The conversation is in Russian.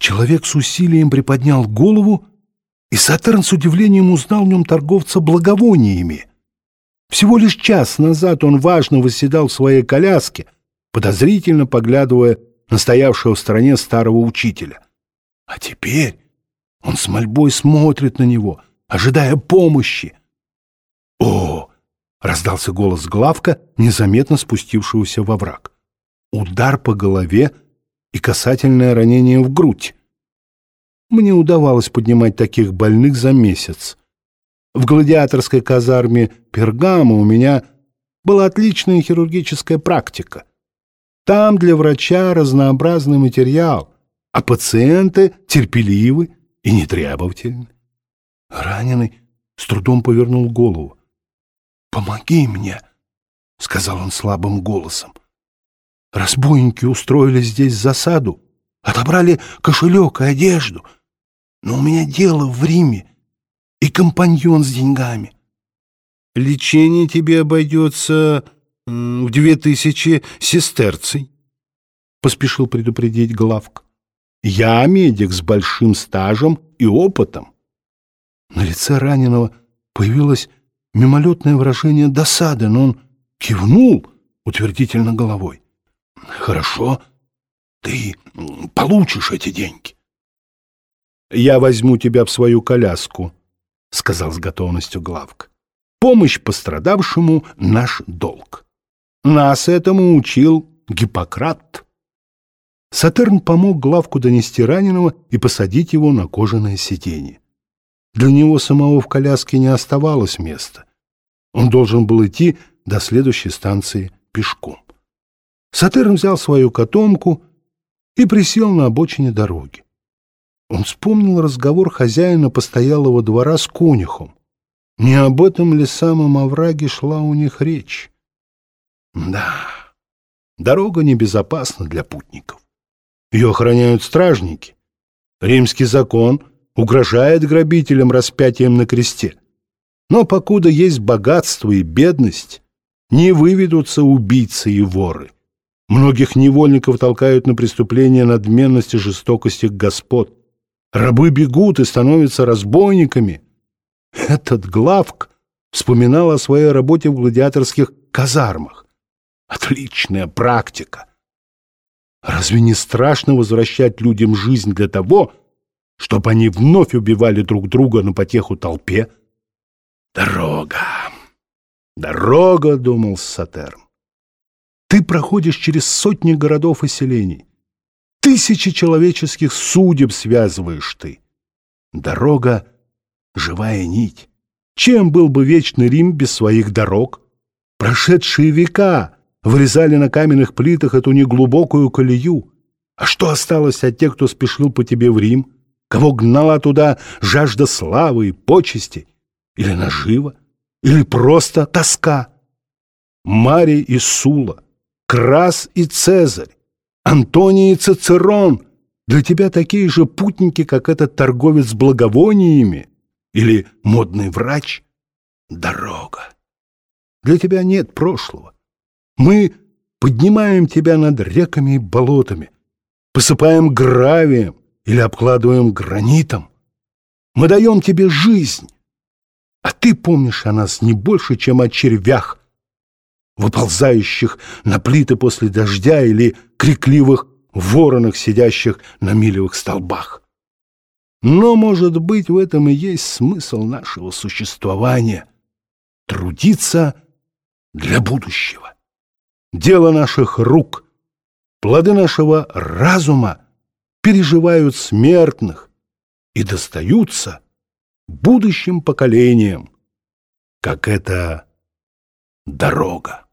Человек с усилием приподнял голову, и Сатерн с удивлением узнал в нем торговца благовониями. Всего лишь час назад он важно восседал в своей коляске, подозрительно поглядывая на стоявшего в стороне старого учителя. А теперь он с мольбой смотрит на него, ожидая помощи. «О!» — раздался голос Главка, незаметно спустившегося во враг. Удар по голове и касательное ранение в грудь. Мне удавалось поднимать таких больных за месяц. В гладиаторской казарме Пергама у меня была отличная хирургическая практика. Там для врача разнообразный материал, а пациенты терпеливы и нетребовательны. Раненый с трудом повернул голову. «Помоги мне!» — сказал он слабым голосом. «Разбойники устроили здесь засаду, отобрали кошелек и одежду. Но у меня дело в Риме и компаньон с деньгами. Лечение тебе обойдется в две тысячи сестерций», — поспешил предупредить Главк. «Я медик с большим стажем и опытом». На лице раненого появилась мимолетное выражение досады, но он кивнул утвердительно головой. «Хорошо, ты получишь эти деньги». «Я возьму тебя в свою коляску», — сказал с готовностью Главк. «Помощь пострадавшему — наш долг. Нас этому учил Гиппократ». Сатерн помог Главку донести раненого и посадить его на кожаное сиденье. Для него самого в коляске не оставалось места. Он должен был идти до следующей станции пешком. Сатерн взял свою котомку и присел на обочине дороги. Он вспомнил разговор хозяина постоялого двора с конюхом. Не об этом ли самом овраге шла у них речь? Да, дорога небезопасна для путников. Ее охраняют стражники. Римский закон угрожает грабителям распятием на кресте. Но покуда есть богатство и бедность, не выведутся убийцы и воры. Многих невольников толкают на преступления надменности жестокости господ. Рабы бегут и становятся разбойниками. Этот главк вспоминал о своей работе в гладиаторских казармах. Отличная практика. Разве не страшно возвращать людям жизнь для того, чтобы они вновь убивали друг друга на потеху толпе? Дорога. Дорога, думал Сатерн. Ты проходишь через сотни городов и селений. Тысячи человеческих судеб связываешь ты. Дорога — живая нить. Чем был бы вечный Рим без своих дорог? Прошедшие века вырезали на каменных плитах эту неглубокую колею. А что осталось от тех, кто спешил по тебе в Рим? Кого гнала туда жажда славы и почести? Или нажива? Или просто тоска? Марий и Сула, Крас и Цезарь, Антоний и Цицерон для тебя такие же путники, как этот торговец благовониями или модный врач? Дорога. Для тебя нет прошлого. Мы поднимаем тебя над реками и болотами, посыпаем гравием или обкладываем гранитом. Мы даем тебе жизнь, а ты помнишь о нас не больше, чем о червях, выползающих на плиты после дождя или крикливых воронах, сидящих на милевых столбах. Но, может быть, в этом и есть смысл нашего существования — трудиться для будущего. Дело наших рук, плоды нашего разума переживают смертных и достаются будущим поколениям, как эта дорога.